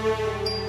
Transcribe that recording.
Música